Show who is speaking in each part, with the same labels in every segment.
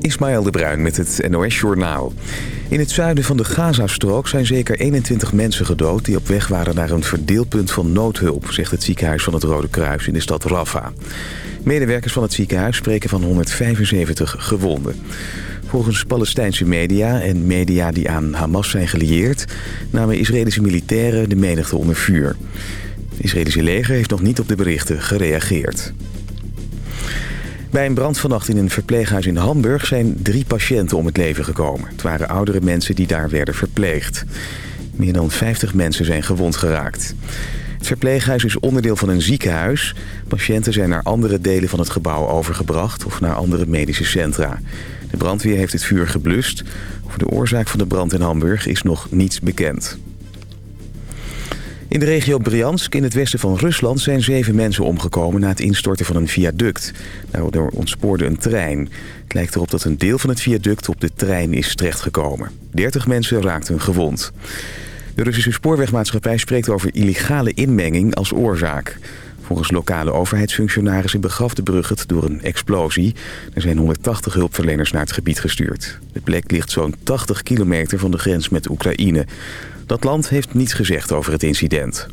Speaker 1: Ismaël de Bruin met het NOS Journaal. In het zuiden van de Gazastrook zijn zeker 21 mensen gedood... die op weg waren naar een verdeelpunt van noodhulp... zegt het ziekenhuis van het Rode Kruis in de stad Rafah. Medewerkers van het ziekenhuis spreken van 175 gewonden. Volgens Palestijnse media en media die aan Hamas zijn gelieerd... namen Israëlische militairen de menigte onder vuur. Het Israëlische leger heeft nog niet op de berichten gereageerd. Bij een brand vannacht in een verpleeghuis in Hamburg zijn drie patiënten om het leven gekomen. Het waren oudere mensen die daar werden verpleegd. Meer dan 50 mensen zijn gewond geraakt. Het verpleeghuis is onderdeel van een ziekenhuis. Patiënten zijn naar andere delen van het gebouw overgebracht of naar andere medische centra. De brandweer heeft het vuur geblust. Over de oorzaak van de brand in Hamburg is nog niets bekend. In de regio Briansk in het westen van Rusland zijn zeven mensen omgekomen na het instorten van een viaduct. Daardoor ontspoorde een trein. Het lijkt erop dat een deel van het viaduct op de trein is terechtgekomen. 30 mensen raakten gewond. De Russische spoorwegmaatschappij spreekt over illegale inmenging als oorzaak. Volgens lokale overheidsfunctionarissen begaf de brug het door een explosie. Er zijn 180 hulpverleners naar het gebied gestuurd. De plek ligt zo'n 80 kilometer van de grens met Oekraïne. Dat land heeft niets gezegd over het incident.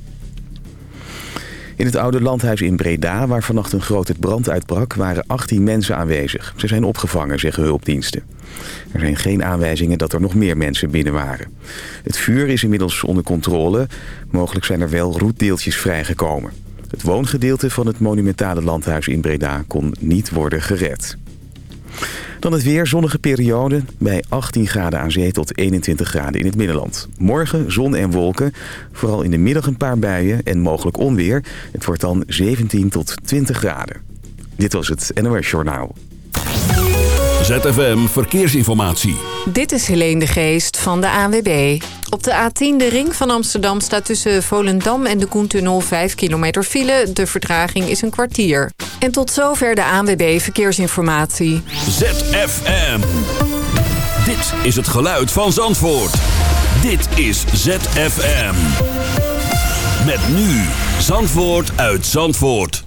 Speaker 1: In het oude landhuis in Breda, waar vannacht een grote brand uitbrak... waren 18 mensen aanwezig. Ze zijn opgevangen, zeggen hulpdiensten. Er zijn geen aanwijzingen dat er nog meer mensen binnen waren. Het vuur is inmiddels onder controle. Mogelijk zijn er wel roetdeeltjes vrijgekomen. Het woongedeelte van het monumentale landhuis in Breda kon niet worden gered. Dan het weer, zonnige periode bij 18 graden aan zee tot 21 graden in het binnenland. Morgen zon en wolken, vooral in de middag een paar buien en mogelijk onweer. Het wordt dan 17 tot 20 graden. Dit was het NOS Journaal.
Speaker 2: ZFM Verkeersinformatie.
Speaker 3: Dit is Helene de Geest van de ANWB. Op de A10, de ring van Amsterdam, staat tussen Volendam en de Koentunnel 5 kilometer file. De vertraging is een kwartier. En tot zover de ANWB Verkeersinformatie.
Speaker 2: ZFM. Dit is het geluid van Zandvoort. Dit is ZFM. Met nu Zandvoort uit Zandvoort.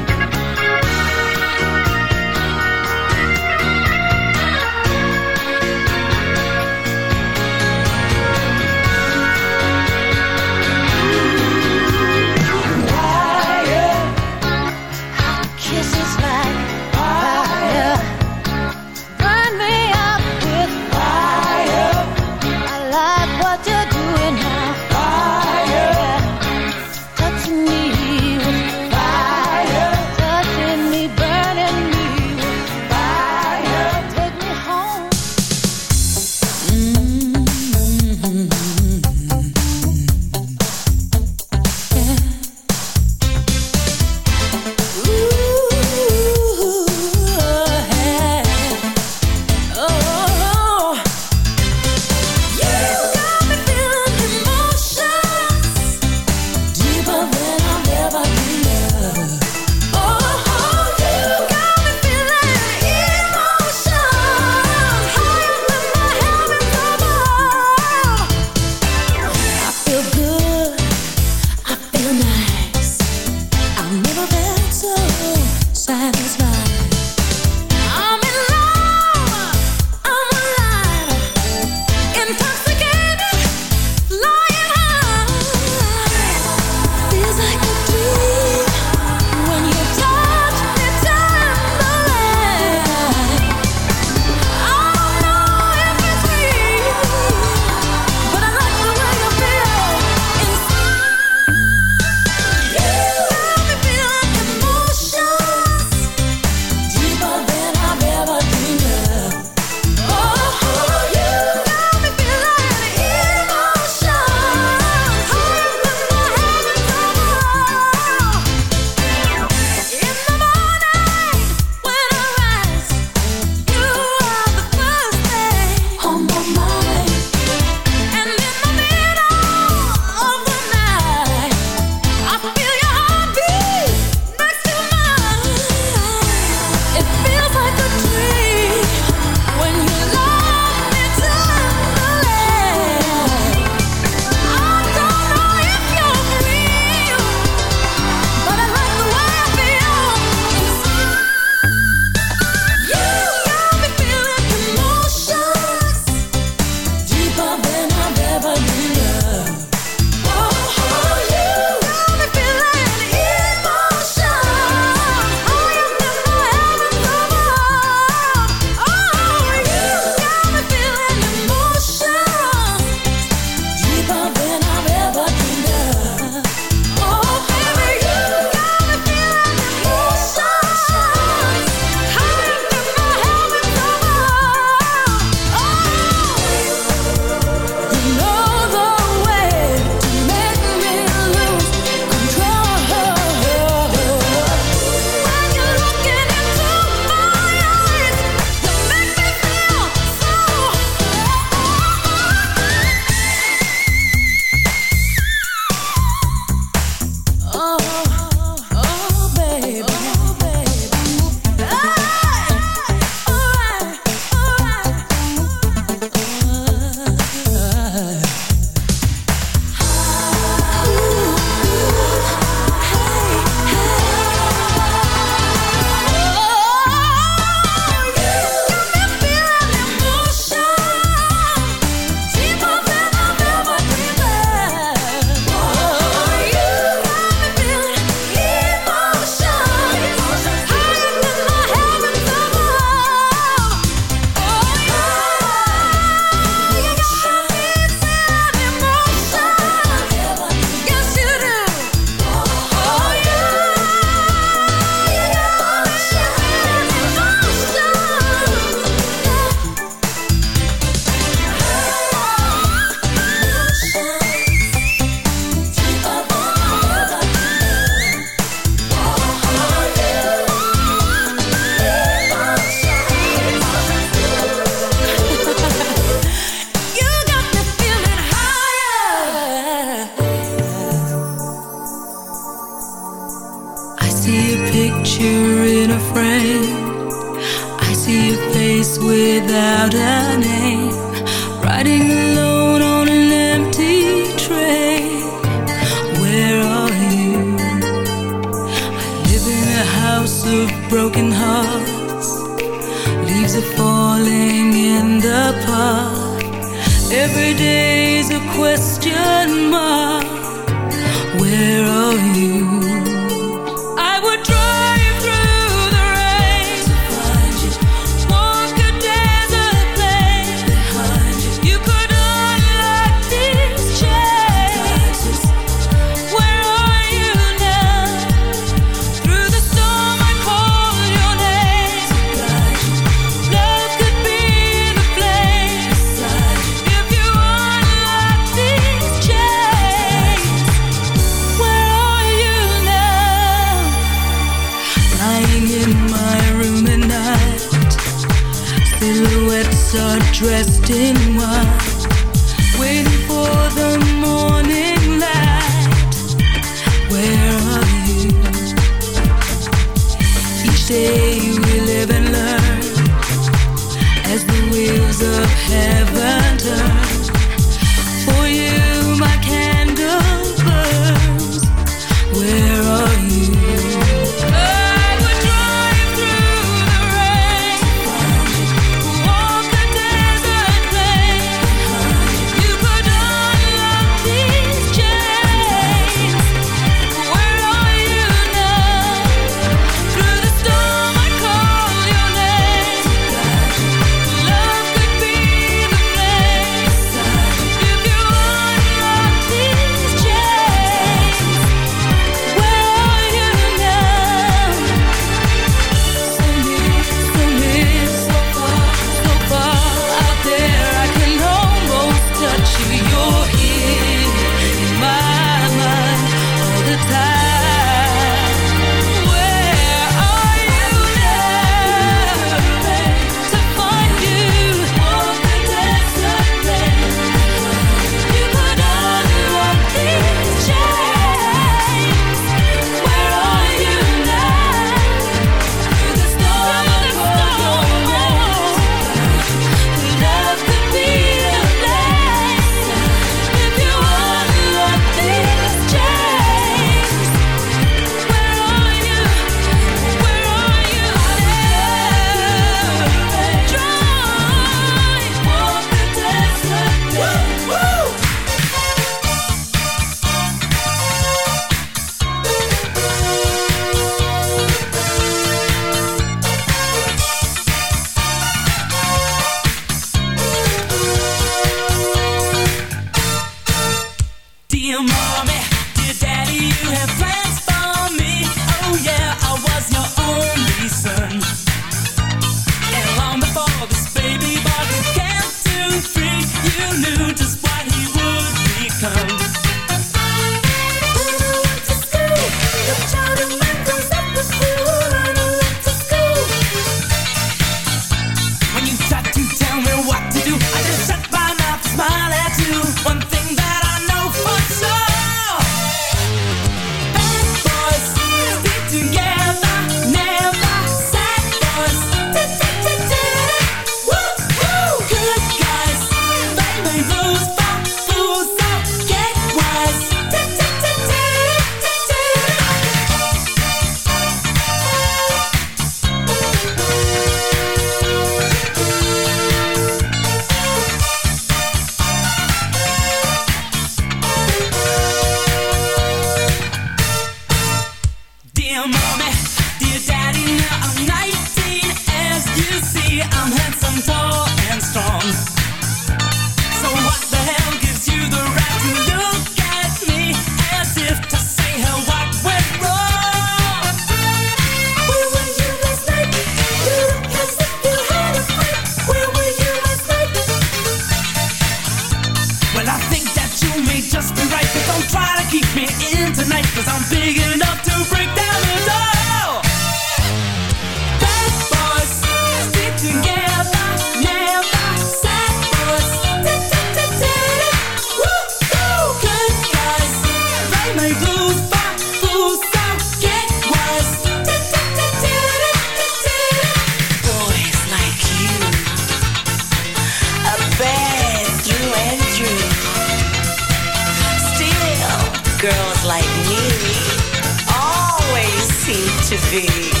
Speaker 4: seem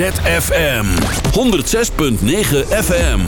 Speaker 2: ZFM 106.9 FM.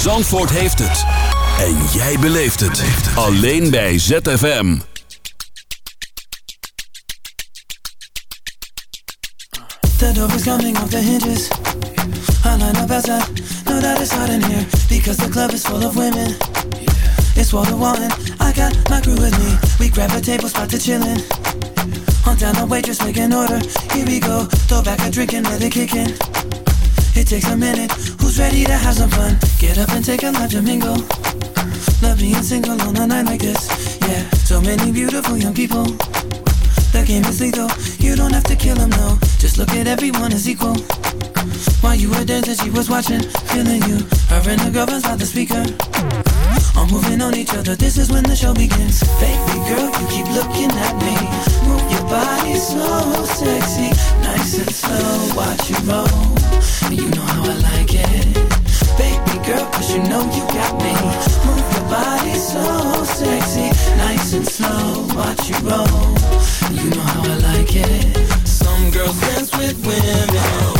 Speaker 2: Zandvoort heeft het. En jij beleeft het. Alleen bij ZFM.
Speaker 5: The door is coming off the hinges. I line up outside, know that it's hot in here because the club is full of women. It's wall to wall and I got my crew with me. We grab a table spot to chillin'. On down the waitress, make an order. Here we go. Throw back a drink and let it kick in. It takes a minute. Who's ready to have some fun? Get up and take a live mingle. Love being single on a night like this. Yeah, so many beautiful young people. The game is lethal. You don't have to kill them, no. Just look at everyone as equal. While you were dancing, she was watching, feeling you. Her and the girlfriends by the speaker. All moving on each other. This is when the show begins. Baby girl, you keep looking at me. Move your body so sexy, nice and slow. Watch you roll. You know how I like it. Baby girl, cause you know you got me. Move your body so sexy, nice and slow. Watch you roll. You know how I like it. Some girls dance with women,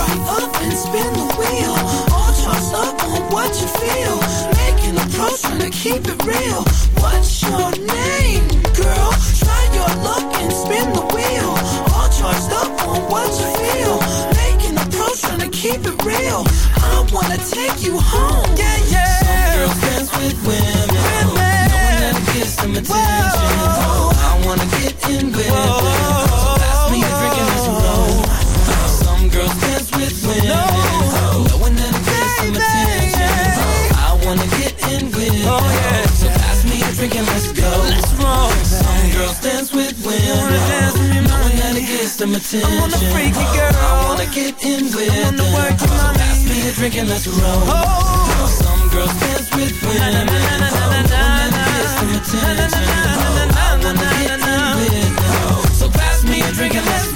Speaker 5: Up and spin the wheel. All charged up on what you feel. Making a pro, trying to keep it real. What's your name, girl? Try your luck and spin the wheel. All charged up on what you feel. Making a pro, trying to keep it real. I wanna take you home. Yeah, yeah. Some girls dance with women. Knowing that it them attention. I wanna get in with them. Girls dance with women, knowing that it gets some attention. I wanna freak you, girl. I wanna get in with them, so pass me a drink and let's roll. Some girls dance with women, knowing that it gets some attention. I wanna get in with them, so pass me a drink and let's go.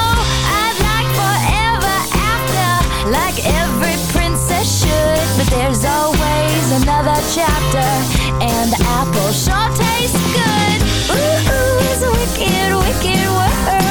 Speaker 6: there's always another chapter, and the apple sure tastes good. Ooh, ooh, it's a wicked, wicked world.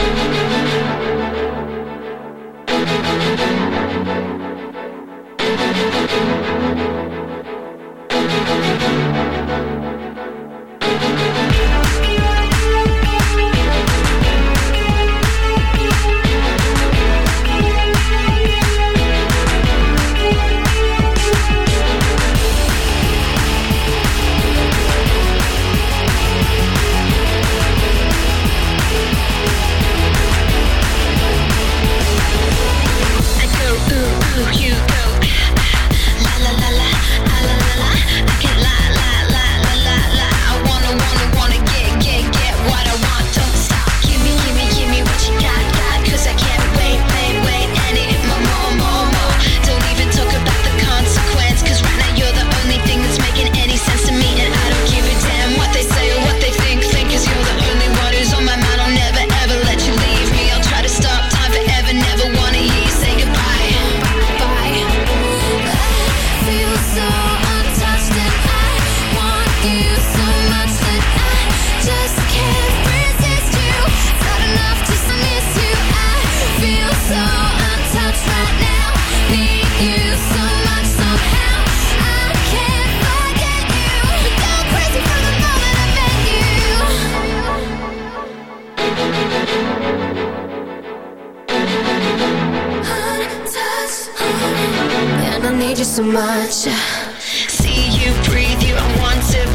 Speaker 6: I need you so much. See you breathe you, I want to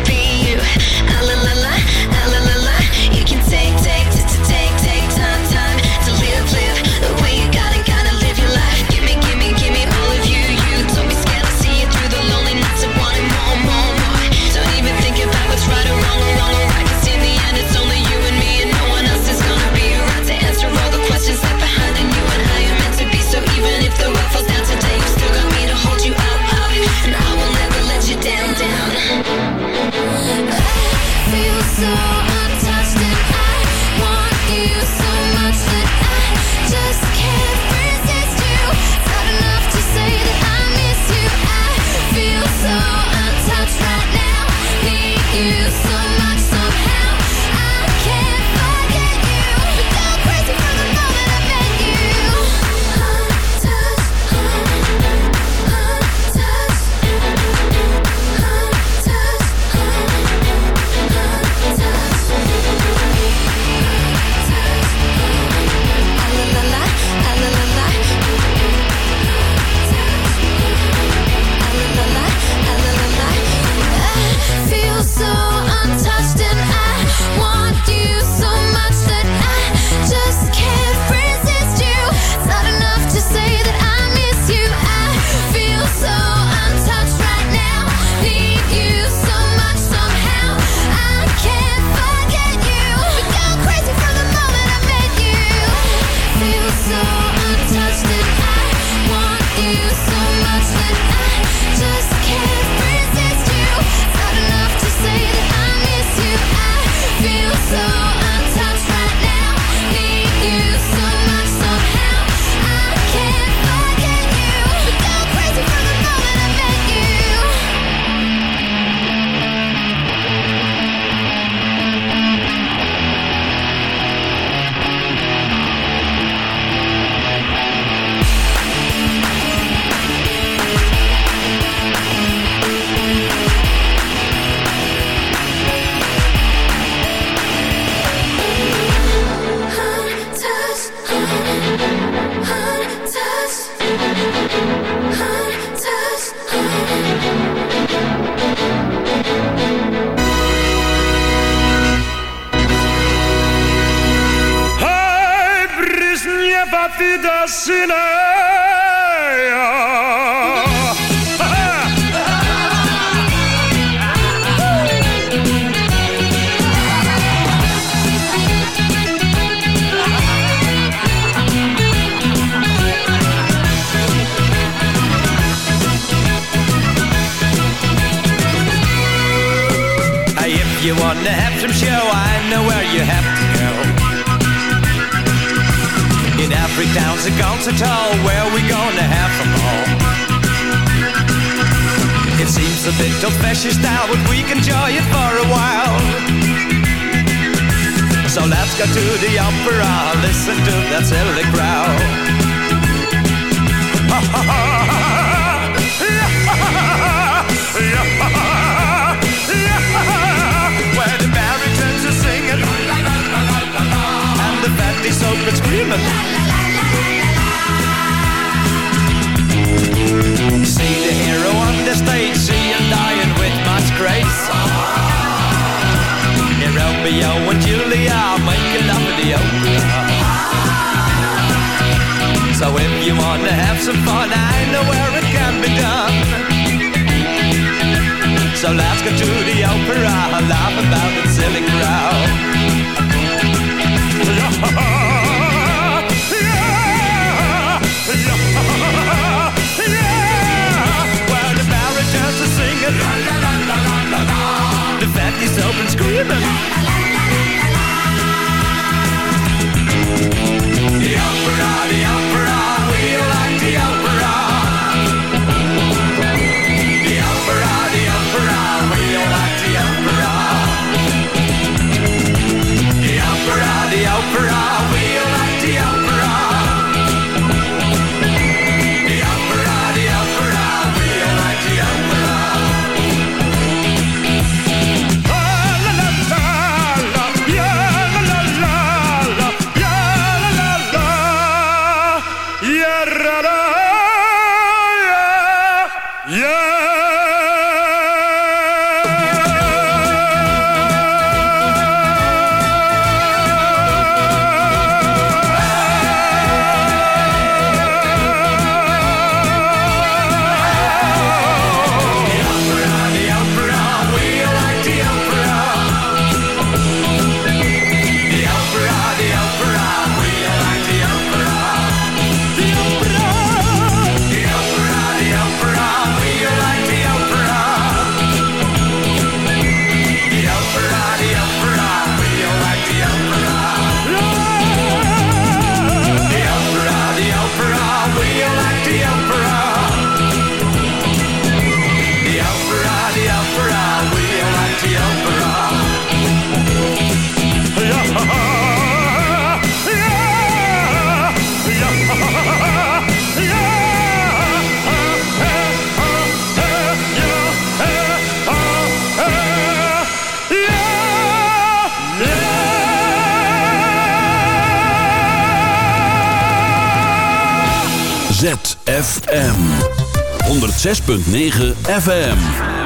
Speaker 6: You
Speaker 7: wanna have some fun, I know where it can be done. So let's go to the opera, laugh about the silly crowd. While the baritons singing, the fatties open screaming. The opera, the opera,
Speaker 8: 106.9 FM.